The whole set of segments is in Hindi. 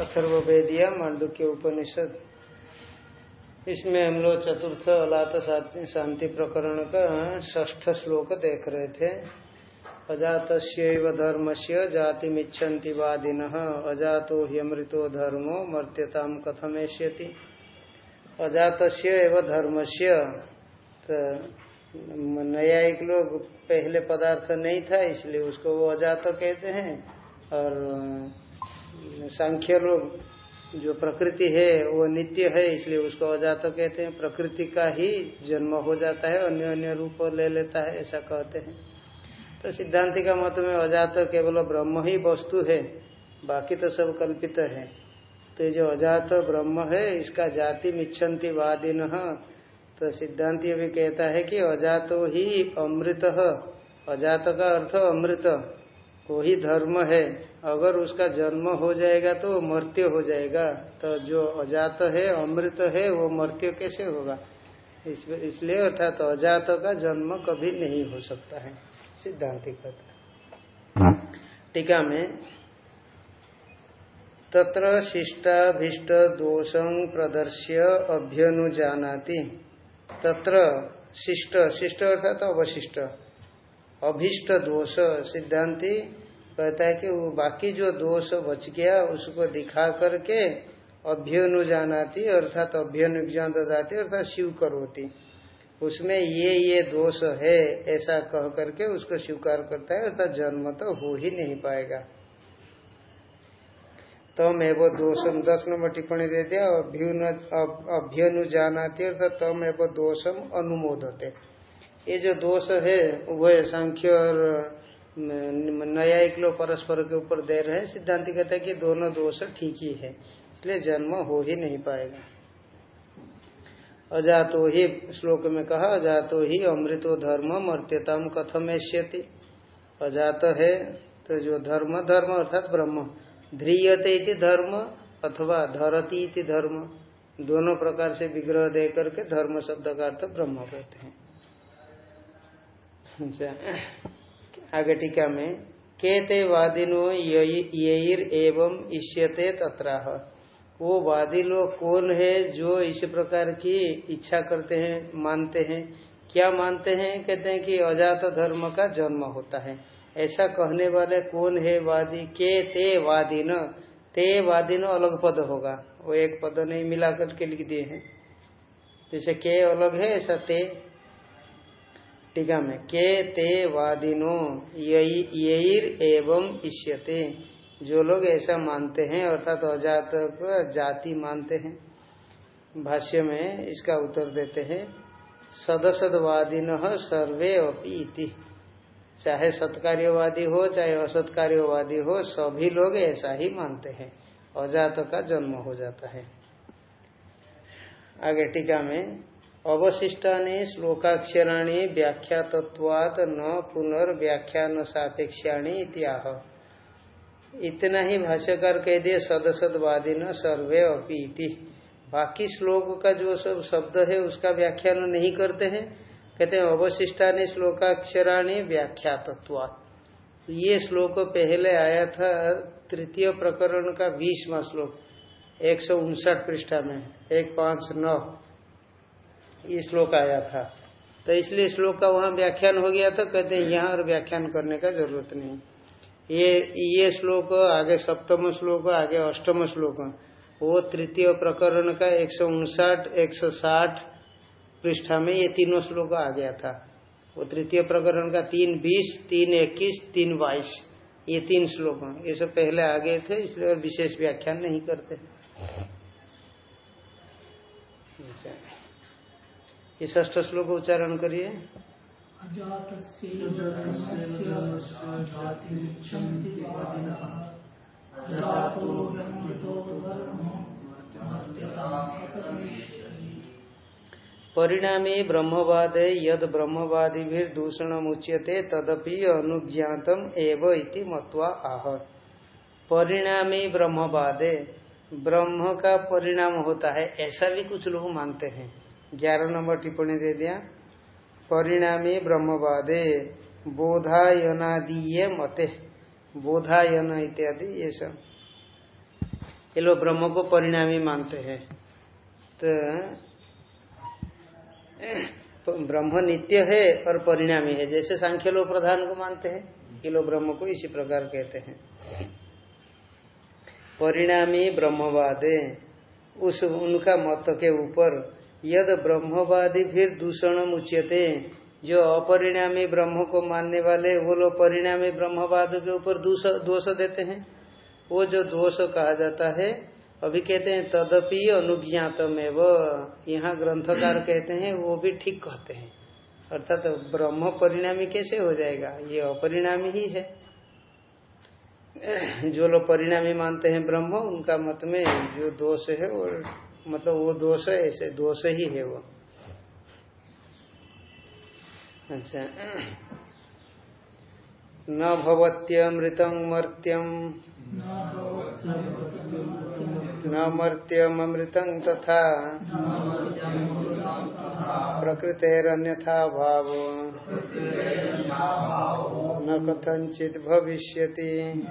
अथर्वेदिया मांडुक्य उपनिषद इसमें हम लोग चतुर्थ, अलात शांति प्रकरण का ष्ठ श्लोक देख रहे थे। अजात धर्म से जाति मिच्छन्ति वादिन, अजातो ह्यमृतो धर्मो मर्त्यता कथमेश्यति अजात धर्म से न्यायिक लोग पहले पदार्थ नहीं था, इसलिए उसको वो अजात कहते हैं। और सांख्य लोग जो प्रकृति है, वो नित्य है, इसलिए उसको अजात कहते हैं। प्रकृति का ही जन्म हो जाता है, अन्य अन्य रूप ले लेता है, ऐसा कहते हैं। तो सिद्धांति का मत में अजात केवल ब्रह्म ही वस्तु है, बाकी तो सब कल्पित है। तो ये जो अजात ब्रह्म है, इसका जाति मिच्छन्ति वादिन। तो सिद्धांति भी कहता है कि अजातो ही अमृत, अजात का अर्थ अमृत। को ही धर्म है। अगर उसका जन्म हो जाएगा तो मर्त्य हो जाएगा। तो जो अजात है, अमृत है, वो मर्त्य कैसे होगा? इसलिए अर्थात तो अजात का जन्म कभी नहीं हो सकता है। सिद्धांति कहता टीका में, तत्र शिष्टाभीष्ट दोषं प्रदर्श्य अभ्यनुजानाति। तत्र शिष्ट शिष्ट अर्थात अवशिष्ट। अभिष्ट दोष सिद्धांति कहता है कि वो बाकी जो दोष बच गया, उसको दिखा करके अभ्यनुजानाती अर्थात अभ्यनुज्ञान ददाती, अर्थात शिव करोती। उसमें ये ये दोष है, ऐसा कह करके उसको स्वीकार करता है, अर्थात जन्म तो हो ही नहीं पाएगा। तम एवं दोषम दस नंबर टिप्पणी दे दिया अभ्यनुजानाती अर्थात तम एवं दोषम अनुमोदते। ये जो दोष है वह सांख्य और न्यायिक लोग परस्पर के ऊपर दे रहे हैं, सिद्धांति कहता है कि दोनों दोष ठीक ही है, इसलिए जन्म हो ही नहीं पाएगा। अजातो ही, श्लोक में कहा, अजातो ही अमृतो धर्म मर्त्यताम कथम ऐश्यति अजात है तो जो धर्म धर्म अर्थात ब्रह्म। ध्रियते इति धर्म अथवा धरती इति धर्म। दोनों प्रकार से विग्रह दे करके धर्म शब्द का अर्थ ब्रह्म कहते हैं। आगे टीका में, केते वादिनो येर एवं इष्यते तत्राह। वो वादी लोग कौन है जो इस प्रकार की इच्छा करते हैं, मानते हैं? क्या मानते हैं? कहते हैं कि अजात धर्म का जन्म होता है। ऐसा कहने वाले कौन है वादी? के ते वादी न ते न अलग पद होगा। वो एक पद नहीं मिला करके लिख दिए हैं। जैसे के अलग है, ऐसा ते टीका में, के ते वादिनो यईर एवं इष्यते। जो लोग ऐसा मानते हैं, अर्थात तो अजात को जाति मानते हैं, भाष्य में इसका उत्तर देते हैं, सदसदवादिन सर्वे अपी चाहे सत्कार्यवादी हो, चाहे असत्कार्यवादी हो, सभी लोग ऐसा ही मानते हैं। अजात का जन्म हो जाता है। आगे टीका में अवशिष्टानि श्लोकाक्षराणी व्याख्या तत्वात न पुनर्व्याख्यान सापेक्षाणी इत्याह। इतना ही भाष्यकार कह दिए सदसदवादी न सर्वे अपीति बाकी श्लोक का जो सब शब्द है, उसका व्याख्यान नहीं करते हैं। कहते हैं, अवशिष्टानि श्लोकाक्षराणी व्याख्या तत्वात तो ये श्लोक पहले आया था, तृतीय प्रकरण का बीसवा श्लोक, एक सौ उनसठ पृष्ठा में, एक पाँच नौ। ये श्लोक आया था। तो इसलिए श्लोक का वहाँ व्याख्यान हो गया तो कहते हैं यहाँ और व्याख्यान करने का ज़रूरत नहीं। ये ये श्लोक आगे सप्तम श्लोक, आगे अष्टम श्लोक, वो तृतीय प्रकरण का एक सौ उनसाठ, एक सौ साठ पृष्ठा में ये तीनों श्लोक आ गया था। वो तृतीय प्रकरण का तीन बीस, तीन इक्कीस, तीन बाईस, ये तीन श्लोक, ये सब पहले आ गए थे, इसलिए और विशेष व्याख्यान नहीं करते। ये ष्ठ श्लोक उच्चारण करिए। परिणामी ब्रह्मवाद यद ब्रह्मवादी भी दूषण मुच्यते तदपि अनुज्ञातम एव इति मत्वा आह। परिणामी ब्रह्मवादे। ब्रह्म का परिणाम होता है, ऐसा भी कुछ लोग मानते हैं। ग्यारह नंबर टिप्पणी दे दिया। परिणामी ब्रह्मवादे बोधायनादीय मते बोधायन इत्यादि, ये सब। ये लोग ब्रह्म को परिणामी मानते हैं। तो ब्रह्म नित्य है और परिणामी है, जैसे सांख्य लोग प्रधान को मानते हैं, ये लोग ब्रह्म को इसी प्रकार कहते हैं। परिणामी ब्रह्मवादे, उस उनका मत के ऊपर यद ब्रह्मवादी फिर दूषण उच्यते जो अपरिणामी ब्रह्म को मानने वाले, वो लोग परिणामी ब्रह्मवाद के ऊपर दोष देते हैं। वो जो दोष कहा जाता है, अभी कहते हैं, तदपि अनुज्ञातमेव। यहाँ ग्रंथकार कहते हैं, वो भी ठीक कहते हैं। अर्थात तो ब्रह्म परिणामी कैसे हो जाएगा? ये अपरिणामी ही है। जो लोग परिणामी मानते हैं ब्रह्म, उनका मत में जो दोष है वो मतलब वो दोष है, ऐसे दोष ही है वो। अच्छा। न भवत्यमृतं मर्त्यम न मर्त्यमृतं तथा। प्रकृतेरन्यथा भाव न कथंचित भविष्यति। न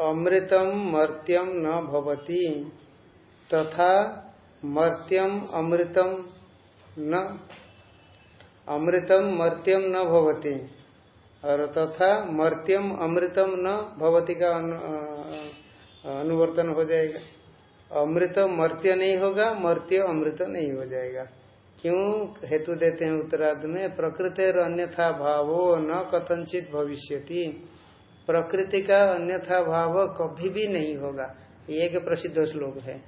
अमृतम मर्त्यम न भवती, तथा मर्त्यम अमृतम न, अमृतम मर्त्यम न भवती। और तथा मर्त्यम अमृतम न भवती का अनुवर्तन हो जाएगा। अमृत मर्त्य नहीं होगा, मर्त्य अमृत नहीं हो जाएगा। क्यों हेतु देते हैं उत्तरार्ध में? प्रकृति अन्यथा भावो न कथनचित भविष्यति। प्रकृति का अन्यथा भाव कभी भी नहीं होगा। ये एक प्रसिद्ध श्लोक है।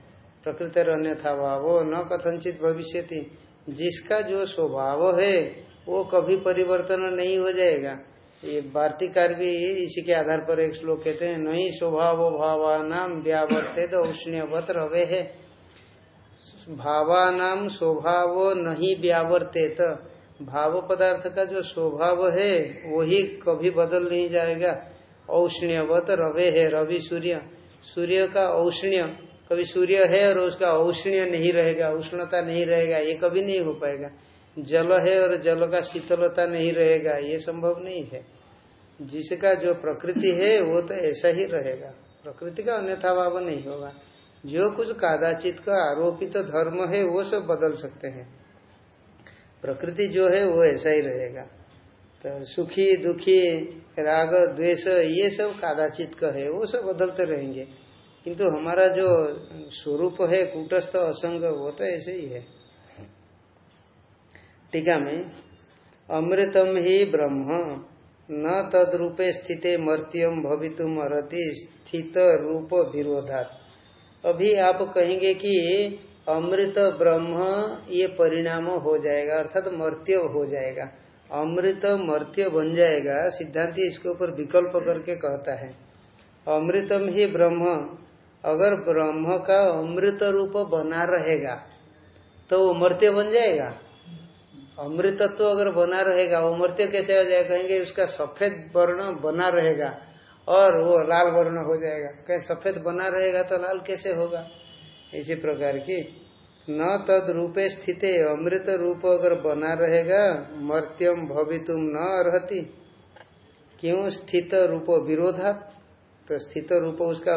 प्रकृति अन्यथा भावो न कथनचित भविष्य जिसका जो स्वभाव है, वो कभी परिवर्तन नहीं हो जाएगा। ये वार्तिकार भी इसी के आधार पर एक श्लोक कहते हैं, नहीं स्वभाव भावानाम व्यावर्तित उष्ण्यवत रवे। है भावानाम स्वभाव नहीं व्यावर्तित। भाव पदार्थ का जो स्वभाव है, वही कभी बदल नहीं जाएगा। औष्ण्यवत रवे है रवि सूर्य। सूर्य का औष्ण्य, कभी सूर्य है और उसका औष्ण्य नहीं रहेगा, उष्णता नहीं रहेगा, ये कभी नहीं हो पाएगा। जल है और जल का शीतलता नहीं रहेगा, ये संभव नहीं है। जिसका जो प्रकृति है, वो तो ऐसा ही रहेगा। प्रकृति का अन्यथा भाव नहीं होगा। जो कुछ कादाचित का आरोपित तो धर्म है, वो सब बदल सकते हैं। प्रकृति जो है, वो ऐसा ही रहेगा। तो सुखी, दुखी, राग, द्वेष, ये सब कादाचित का है, वो सब बदलते रहेंगे। किंतु हमारा जो स्वरूप है, कूटस्थ, असंग, वो तो ऐसे ही है। टीका में, अमृतम ही ब्रह्म, न तद रूपे स्थित मर्त्यम भवितुम अर्ति स्थित रूप विरोधात अभी आप कहेंगे कि अमृत ब्रह्म ये परिणाम हो जाएगा, अर्थात मर्त्य हो जाएगा। अमृत मर्त्य बन जाएगा, सिद्धांत इसके ऊपर विकल्प करके कहता है। अमृतम ही ब्रह्म, अगर ब्रह्म का अमृत रूप बना रहेगा तो वो मर्त्य बन जाएगा? अमृतत्व अगर बना रहेगा वो मृत्यु कैसे हो जाएगा? कहेंगे, उसका सफ़ेद वर्ण बना रहेगा और वो लाल वर्ण हो जाएगा। कहीं, सफ़ेद बना रहेगा तो लाल कैसे होगा? इसी प्रकार की, न तद रूपे स्थित, अमृत रूप अगर बना रहेगा, मर्त्यम भवितुम न अर्ति क्यों स्थित रूप विरोधा? तो स्थित रूप उसका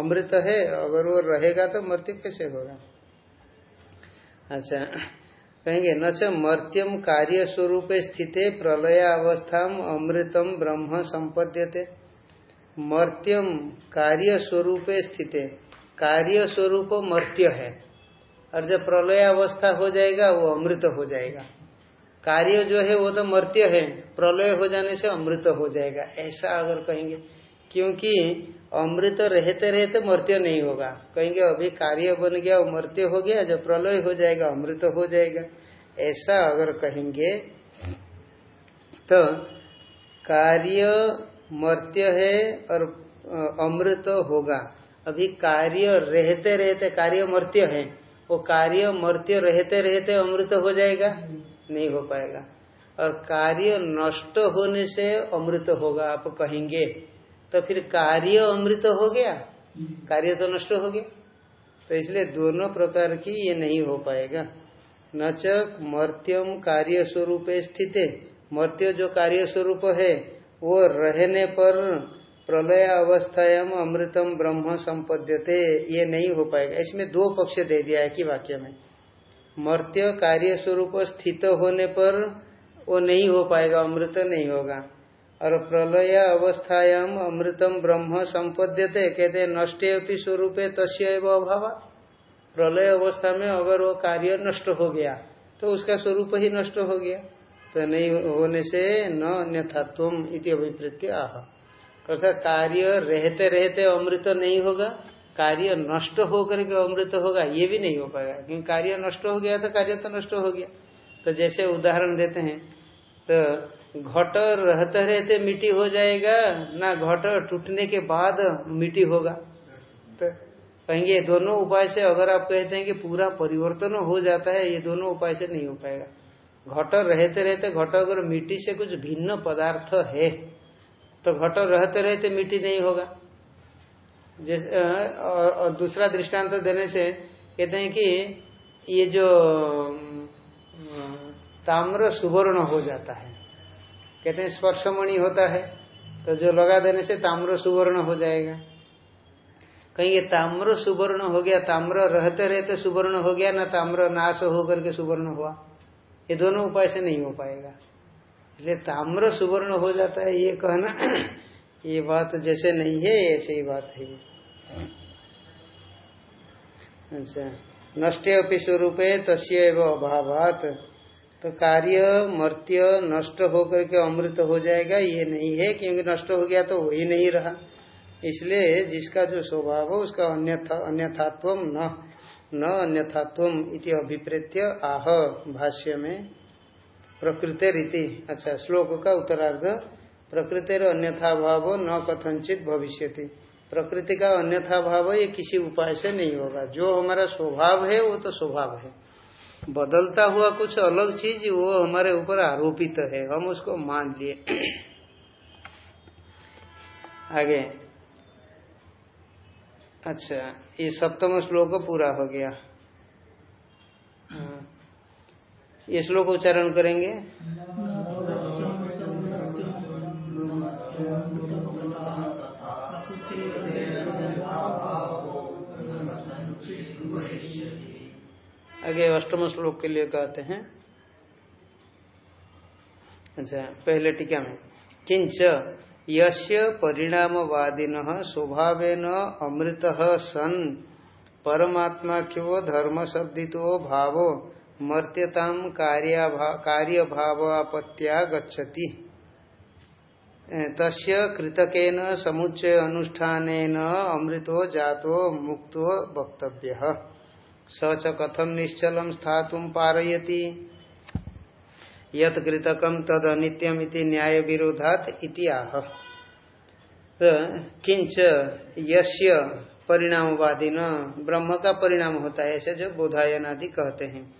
अमृत है, अगर वो रहेगा तो मृत्यु कैसे होगा? अच्छा कहेंगे, न च मर्त्यम कार्य स्वरूप स्थित प्रलय अवस्था अमृतम ब्रह्म संपद्यते मर्त्यम कार्य स्वरूप स्थित। कार्य स्वरूप मर्त्य है। और जब प्रलय अवस्था हो जाएगा, वो अमृत हो जाएगा। कार्य जो है, वो तो मर्त्य है। प्रलय हो जाने से अमृत हो जाएगा। ऐसा अगर कहेंगे, क्योंकि अमृत रहते रहते मर्त्य नहीं होगा। कहेंगे, अभी कार्य बन गया वो मर्त्य हो गया, जब प्रलय हो जाएगा, अमृत हो जाएगा। ऐसा अगर कहेंगे तो कार्य मर्त्य है और अमृत होगा। अभी कार्य रहते रहते कार्य मर्त्य है, वो कार्य मर्त्य रहते रहते अमृत हो जाएगा? नहीं हो पाएगा। और कार्य नष्ट होने से अमृत होगा, आप कहेंगे। तो फिर कार्य अमृत हो गया? कार्य तो नष्ट हो गया। तो इसलिए दोनों प्रकार की ये नहीं हो पाएगा। न मर्त्यम कार्य स्वरूप स्थित। मर्त्य जो कार्य स्वरूप है, वो रहने पर प्रलय अवस्थायाम अमृतम ब्रह्म संपद्यते, ये नहीं हो पाएगा। इसमें दो पक्ष दे दिया है कि वाक्य में। मर्त्य कार्य स्वरूप स्थित होने पर वो नहीं हो पाएगा, अमृत नहीं होगा। और प्रलय अवस्थायाम अमृतम ब्रह्म संपद्यते, कहते नष्टे अपनी स्वरूप तस्य अभाव। प्रलय अवस्था में अगर वो कार्य नष्ट हो गया तो उसका स्वरूप ही नष्ट हो गया। तो नहीं होने से न अन्यथात्व इति अभिप्रेत्य आह। अर्थात कार्य रहते रहते अमृत नहीं होगा, कार्य नष्ट होकर के अमृत होगा, ये भी नहीं हो पाएगा। क्योंकि कार्य नष्ट हो गया तो कार्य तो नष्ट हो गया। तो जैसे उदाहरण देते हैं तो घट रहते रहते मिट्टी हो जाएगा, ना घट टूटने के बाद मिट्टी होगा। तो कहेंगे, ये दोनों उपाय से अगर आप कहते हैं कि पूरा परिवर्तन हो जाता है, ये दोनों उपाय से नहीं हो पाएगा। घट रहते रहते, घट अगर मिट्टी से कुछ भिन्न पदार्थ है तो घट रहते रहते मिट्टी नहीं होगा। जैसे और दूसरा दृष्टांत देने से कहते हैं कि ये जो ताम्र सुवर्ण हो जाता है, कहते हैं स्पर्शमणि होता है तो जो लगा देने से ताम्र सुवर्ण हो जाएगा। कहीं ये ताम्र सुवर्ण हो गया, ताम्र रहते रहते सुवर्ण हो गया, ना ताम्र नाश होकर के सुवर्ण हुआ। ये दोनों उपाय से नहीं हो पाएगा। इसलिए ताम्र सुवर्ण हो जाता है, ये कहना, ये बात जैसे नहीं है, ऐसे ही बात है। अच्छा नष्टे अपनी स्वरूप तस्य एवं अभावात। तो कार्य, मर्त्य, नष्ट होकर के अमृत हो जाएगा, ये नहीं है, क्योंकि नष्ट हो गया तो वही नहीं रहा। इसलिए जिसका जो स्वभाव हो, उसका अन्यथा अन्यथात्व न न अन्यथात्व इति अभिप्रेत्य आह भाष्य में प्रकृति रीति अच्छा श्लोक का उत्तरार्ध प्रकृति अन्यथा भाव न कथनचित भविष्य प्रकृति का अन्यथा भाव ये किसी उपाय से नहीं होगा। जो हमारा स्वभाव है, वो तो स्वभाव है। बदलता हुआ कुछ अलग चीज़, वो हमारे ऊपर आरोपित है। हम उसको मान लिए। आगे। अच्छा ये सप्तम श्लोक पूरा हो गया। हाँ। ये श्लोक उच्चारण करेंगे? आगे अष्टम श्लोक के लिए कहते हैं। अच्छा पहले टीका में। किंच यस्य परिणामवादिन स्वभावेन अमृत सन। परमात्माख्यो धर्म शब्दितो भाव? मर्त्यता कार्य भाव आपत्या गच्छति तस्य कृतकेन समुच्चय अनुष्ठान अमृतो जातो मुक्तो वक्तव्य। स च कथम निश्चल स्थातुं पारयति? यत कृतकम तद अनित्यम इति न्याय विरोधात इति आह। तो किंच यश्य परिणामवादी न ब्रह्म का परिणाम होता है, ऐसे जो बोधायन आदि कहते हैं।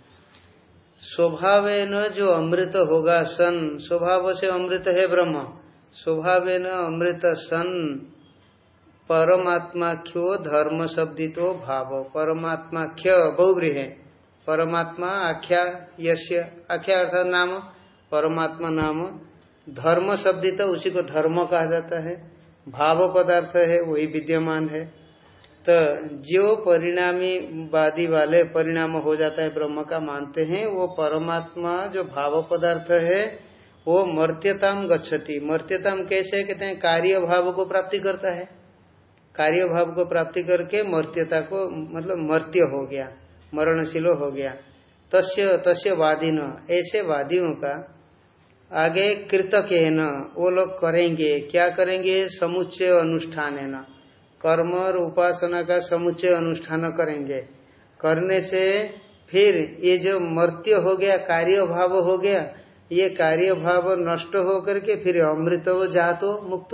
स्वभाव न जो अमृत होगा सन, स्वभाव से अमृत है ब्रह्म। स्वभाव न अमृत सन, परमात्माख्यो धर्म शब्दितो भाव। परमात्मा परमात्माख्य बहुब्री है परमात्मा आख्या यश्य, आख्या अर्थात नाम, परमात्मा नाम। धर्म शब्द तो उसी को धर्म कहा जाता है। भाव पदार्थ है, वही विद्यमान है। तो जो परिणामी वादी वाले परिणाम हो जाता है ब्रह्म का, मानते हैं, वो परमात्मा जो भाव पदार्थ है, वो मर्त्यताम गच्छति। मर्त्यताम कैसे कहते हैं, कार्य भाव को प्राप्ति करता है। कार्य भाव को प्राप्ति करके मर्त्यता को मतलब मर्त्य हो गया। मरणशील हो गया। तस्य तस्य वादी न ऐसे वादियों का आगे कृतक है न, वो लोग करेंगे। क्या करेंगे? समुच्चय अनुष्ठान है न। कर्म और उपासना का समुच्चय अनुष्ठान करेंगे। करने से फिर ये जो मर्त्य हो गया कार्य भाव हो गया, ये कार्य भाव नष्ट हो करके फिर अमृत हो जातो, मुक्त।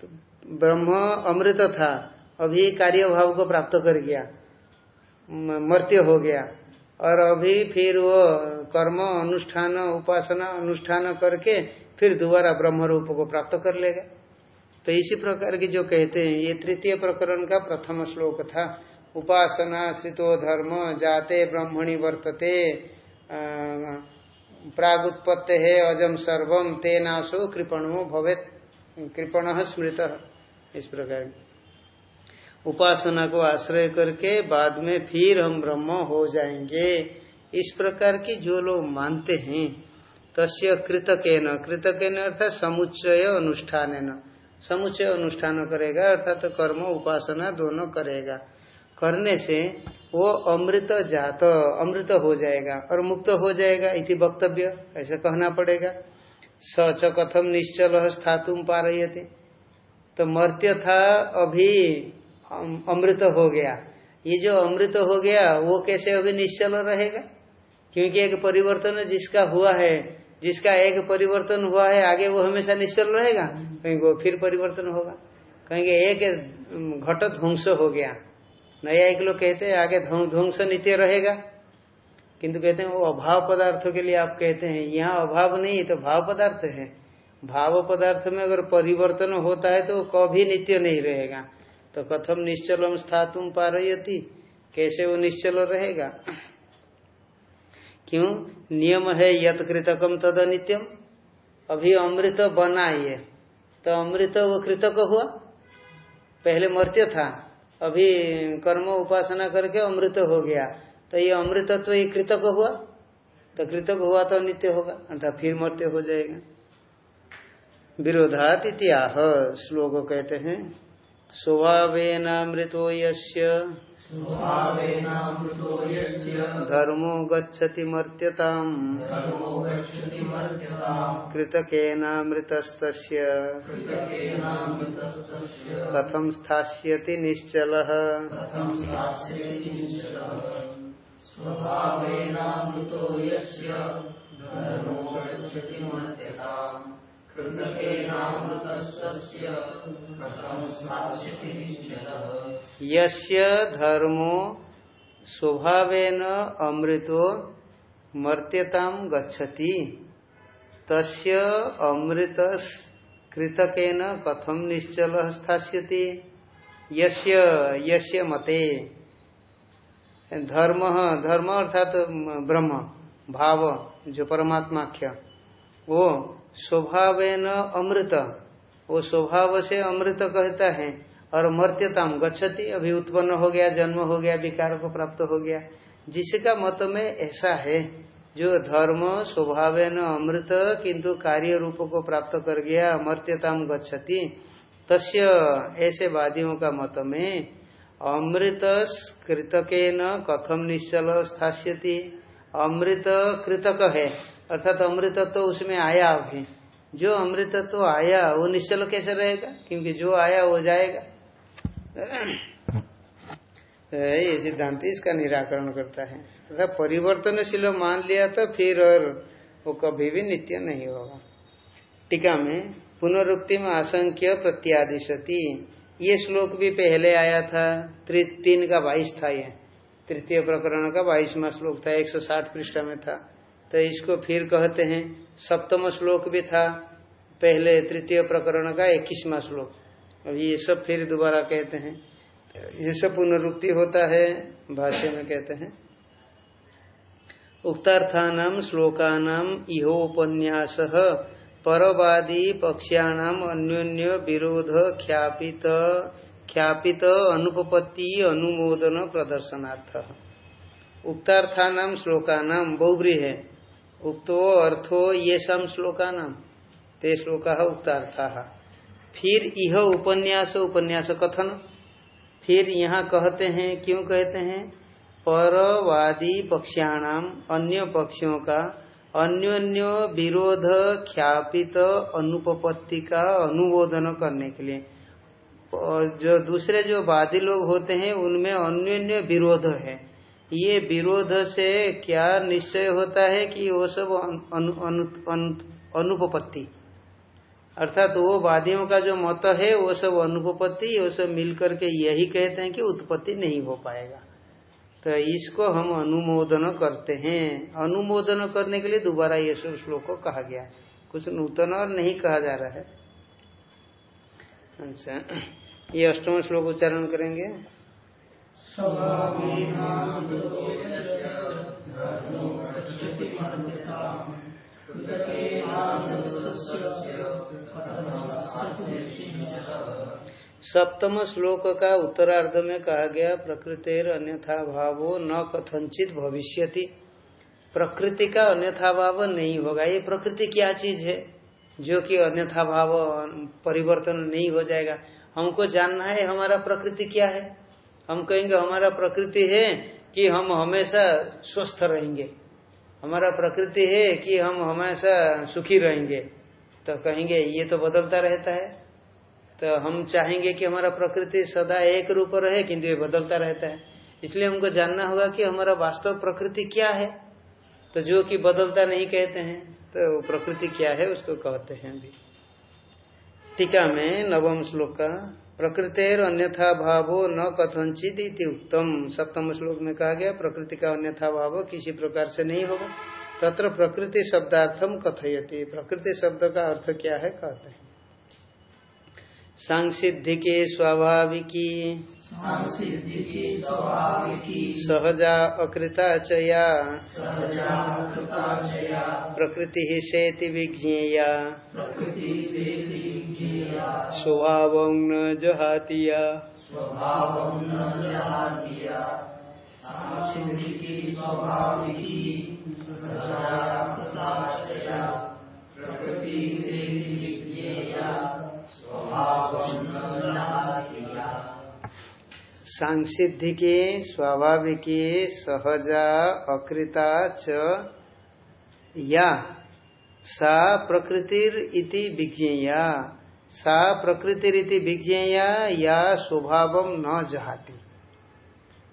तो ब्रह्म अमृत था अभी कार्य भाव को प्राप्त कर गया। मर्त्य हो गया। और अभी फिर वो कर्म, अनुष्ठान, उपासना, अनुष्ठान करके फिर दोबारा ब्रह्म रूप को प्राप्त कर लेगा। तो इसी प्रकार की जो कहते हैं, ये तृतीय प्रकरण का प्रथम श्लोक था। उपासना, स्थितो धर्म, जाते ब्रह्मणि वर्तते प्रागुत्पत्ति है, अजम सर्वम तेनाशो कृपणो भवेत। कृपण स्मृत। इस प्रकार उपासना को आश्रय करके बाद में फिर हम ब्रह्म हो जाएँगे। इस प्रकार की जो लोग मानते हैं, तस्य कृतकेन। कृतकेन अर्थात समुच्चय अनुष्ठान समुच्चय अनुष्ठान करेगा, अर्थात तो कर्म, उपासना दोनों करेगा। करने से वो अमृत जात, अमृत हो जाएगा और मुक्त हो जाएगा इति वक्तव्य, ऐसा कहना पड़ेगा। सच कथम निश्चल स्थातुम पा रही तो मर्त्य था अभी अमृत हो गया। ये जो अमृत हो गया, वो कैसे अभी निश्चल रहेगा? क्योंकि एक परिवर्तन जिसका हुआ है, जिसका एक परिवर्तन हुआ है, आगे वो हमेशा निश्चल रहेगा? कहीं वो फिर परिवर्तन होगा। कहेंगे एक घट ध्वंस हो गया। नया एक लोग कहते हैं, आगे ध्वंस नित्य रहेगा। किंतु कहते हैं, वो अभाव पदार्थों के लिए आप कहते हैं, यहाँ अभाव नहीं तो भाव पदार्थ है। भाव पदार्थ में अगर परिवर्तन होता है तो कभी नित्य नहीं रहेगा। तो कथम निश्चलम स्थातुम पारयती। कैसे वो निश्चल रहेगा? क्यों? नियम है यत कृतकम तद अनित्यम अभी अमृत बना ये। तो अमृत वो कृतक हुआ? पहले मर्त्य था। अभी कर्म उपासना करके अमृत हो गया। तो ये अमृत तो ये कृतक हुआ? तो कृतक हुआ तो नित्य होगा अर्थात फिर मर्त्य हो जाएगा। विरोधात इतिहाह श्लोक कहते हैं। स्वभावेनामृतो यस्य। धर्मो गच्छति मर्त्यताम्। कृतकेनामृतस्तस्य कथं स्थास्यति निश्चलः। स्वभावेनामृतो यस्य। धर्मो गच्छति मर्त्यताम्। यस्य धर्मो स्वभावेन अमृतो मर्त्यताम गच्छति, तस्य अमृत कृतकेन कथम निश्चल स्थास्यति? यस्य यस्य मते। धर्म धर्म अर्थात ब्रह्म, भाव, जो परमात्माख्य। वो स्वभाव अमृत। वो स्वभाव से अमृत कहता है और मर्त्यताम, गच्छति, अभी उत्पन्न हो गया, जन्म हो गया, विकार को प्राप्त हो गया। जिसका मत में ऐसा है, जो धर्म स्वभाव अमृत, किंतु कार्य रूप को प्राप्त कर गया, मर्त्यताम, गच्छति, तस्य ऐसे वादियों का मत में अमृत कृतक कथम निश्चल स्थास्यति अमृत कृतक है। अर्थात अमृतत्व तो उसमें आया अभी। जो अमृतत्व तो आया, वो निश्चल कैसे रहेगा? क्योंकि जो आया, वो जाएगा। ये सिद्धांत इसका निराकरण करता है। अर्थात परिवर्तनशील मान लिया तो फिर और वो कभी भी नित्य नहीं होगा। टीका में पुनरुक्ति में आशंक्य प्रत्यादिशति। ये श्लोक भी पहले आया था। तीन का बाईस था ये। तृतीय प्रकरण का बाईसवा श्लोक था। एक सौ साठ पृष्ठ में था। तो इसको फिर कहते हैं, सप्तम श्लोक भी था, पहले तृतीय प्रकरण का इक्कीसवा श्लोक। अभी ये सब फिर दोबारा कहते हैं। ये सब पुनरुक्ति होता है, भाष्य में कहते हैं। उक्तार्थानाम श्लोकानाम इहोपन्यास, परवादी पक्षाणाम अन्योन्य विरोध ख्यापित ख्यापित अनुपपत्ति अनुमोदन प्रदर्शनार्थ। उक्तार्थानाम श्लोकानाम बहुब्री है उक्तो अर्थो ये सम श्लोका नाम ते श्लोका उक्तार्था। फिर यह उपन्यास उपन्यास कथन। फिर यहाँ कहते हैं, क्यों कहते हैं? परवादी पक्षाणाम अन्य पक्षियों का, अन्योन्य विरोध ख्यापित अनुपपत्ति का अनुमोदन करने के लिए। जो दूसरे जो वादी लोग होते हैं, उनमें अन्योन्य विरोध है। ये विरोध से क्या निश्चय होता है कि वो सब अनु, अनु, अनु, अनुपपत्ति? अर्थात वो वादियों का जो मत है वो सब अनुपपत्ति वो सब मिलकर के यही कहते हैं कि उत्पत्ति नहीं हो पाएगा। तो इसको हम अनुमोदन करते हैं। अनुमोदन करने के लिए दोबारा ये सब श्लोक को कहा गया कुछ नूतन और नहीं कहा जा रहा है। अच्छा ये अष्टम श्लोक उच्चारण करेंगे। सप्तम श्लोक का उत्तरार्ध में कहा गया, प्रकृतिर अन्यथा भावो न कथनचित भविष्यति। प्रकृति का अन्यथा भाव नहीं होगा। ये प्रकृति क्या चीज़ है? जो कि अन्यथा भाव परिवर्तन नहीं हो जाएगा। हमको जानना है हमारा प्रकृति क्या है। हम कहेंगे, हमारा प्रकृति है कि हम हमेशा स्वस्थ रहेंगे। हमारा प्रकृति है कि हम हमेशा सुखी रहेंगे। तो कहेंगे, ये तो बदलता रहता है। तो हम चाहेंगे कि हमारा प्रकृति सदा एक रूप रहे, किंतु ये बदलता रहता है। इसलिए हमको जानना होगा कि हमारा वास्तव प्रकृति क्या है। तो जो कि बदलता नहीं कहते हैं तो प्रकृति क्या है उसको कहते हैं अभी। टीका में नवम श्लोक का प्रकृतिर अन्यथा भावो न कथनचित इति उत्तम सप्तम श्लोक में कहा गया प्रकृति का अन्यथा भाव किसी प्रकार से नहीं होगा। तत्र प्रकृति शब्दार्थम कथयति। प्रकृति शब्द का अर्थ क्या है कहते हैं। सांसिद्धि के स्वाभाविकी। सहजा अकृता चया प्रकृति सेति विज्ञेया। स्वभाव न जहातिया सांसिद्धि के सहजा अकृता च या। सा प्रकृतिर इति विज्ञेया। सा प्रकृति रीति विज्ञेया, या स्वभाव न जहाती।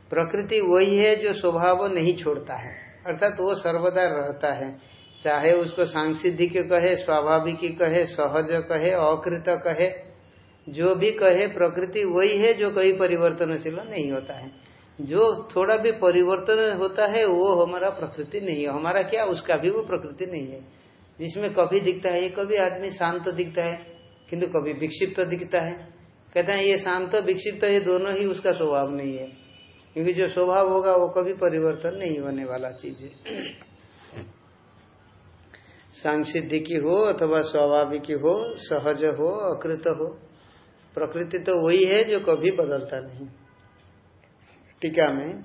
प्रकृति वही है जो स्वभाव नहीं छोड़ता है। अर्थात वो सर्वदा रहता है। चाहे उसको सांसिधिक कहे, स्वाभाविक कहे, सहज कहे, अकृत कहे, जो भी कहे, प्रकृति वही है जो कहीं परिवर्तनशील नहीं होता है। जो थोड़ा भी परिवर्तन होता है, वो हमारा प्रकृति नहीं है। हमारा क्या? उसका भी वो प्रकृति नहीं है। जिसमें कभी दिखता है कभी आदमी शांत दिखता है। किंतु कभी विक्षिप्त दिखता है। कहते हैं, ये शांत, विक्षिप्त, ये दोनों ही उसका स्वभाव नहीं है। क्योंकि जो स्वभाव होगा, वो कभी परिवर्तन नहीं होने वाला चीज़ है। सांसिद्धिकी हो अथवा स्वाभाविक हो, सहज हो, अकृत हो, प्रकृति तो वही है जो कभी बदलता नहीं। टीका में,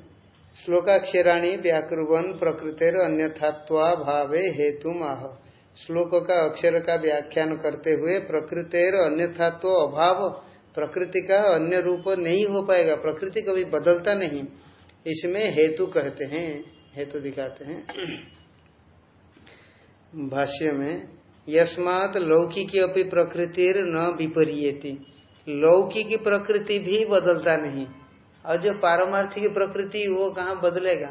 श्लोकाक्षराणी व्याकृवन प्रकृतिर अन्यथात्वा भावे हेतु माह श्लोक का, अक्षर का व्याख्यान करते हुए प्रकृतिर अन्यथात्व अभाव, प्रकृति का अन्य रूप नहीं हो पाएगा, प्रकृति कभी बदलता नहीं। इसमें हेतु कहते हैं, हेतु दिखाते हैं। भाष्य में, यस्मात लौकिकी अपनी प्रकृतिर न विपरीयती। लौकिक प्रकृति भी बदलता नहीं। और जो पारमार्थिक प्रकृति, वो कहाँ बदलेगा?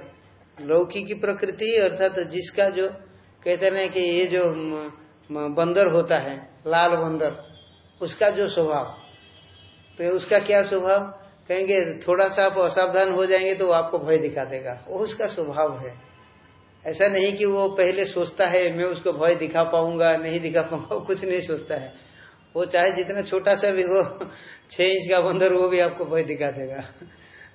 लौकिक प्रकृति, अर्थात तो जिसका जो कहते हैं कि ये जो बंदर होता है, लाल बंदर, उसका जो स्वभाव। तो उसका क्या स्वभाव? कहेंगे थोड़ा सा आप असावधान हो जाएँगे तो वो आपको भय दिखा देगा। वो उसका स्वभाव है। ऐसा नहीं कि वो पहले सोचता है, मैं उसको भय दिखा पाऊँगा, नहीं दिखा पाऊँगा कुछ नहीं सोचता है। वो चाहे जितना छोटा सा भी हो, छह इंच का बंदर, वो भी आपको भय दिखा देगा।